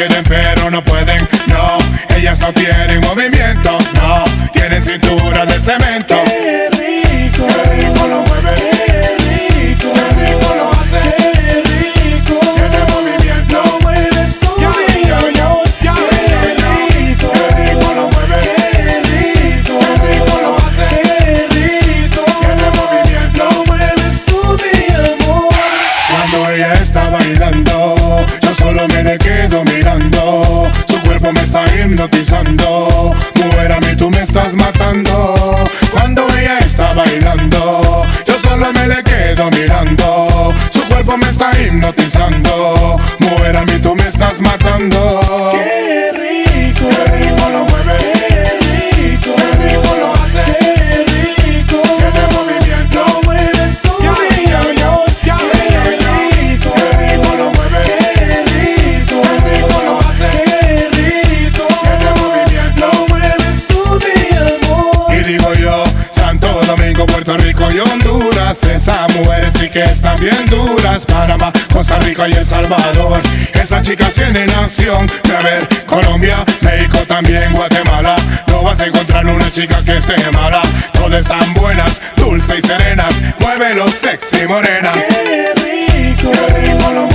quieren pero no pueden, no. Ellas no tienen movimiento, no. Tienen cintura de cemento. Yo solo me le quedo mirando. Su cuerpo me está hipnotizando. Mujer, a mí tú me estás matando. Cuando ella está bailando, yo solo me le quedo mirando. Su cuerpo me está hipnotizando. Mujer, a mí tú me estás matando. Que están bien duras. Panamá, Costa Rica y El Salvador, esas chicas tienen acción. A ver, Colombia, México también, Guatemala. No vas a encontrar una chica que esté mala. Todas están buenas, dulces y serenas. Muévelo sexy, morena. Qué rico, Qué rico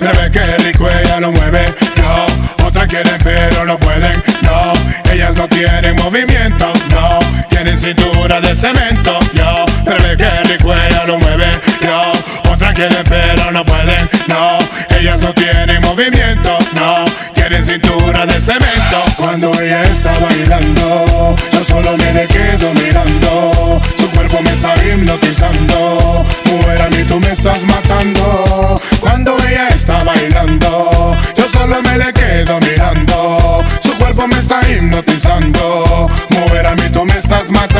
mira ve qué rico ella lo mueve. Yo, otras quieren pero no pueden. No, ellas no tienen movimiento. No, tienen cintura de cemento. Yo, mira ve qué rico ella lo mueve. Yo, otras quieren pero no pueden. No, ellas no tienen movimiento. No, tienen cintura de cemento. Cuando ella está bailando, yo solo me le quedo mirando. Su cuerpo me está hipnotizando. Mujer, a mí tú me estás matando. Hipnotizando. Mujer, a mí tú me estás matando.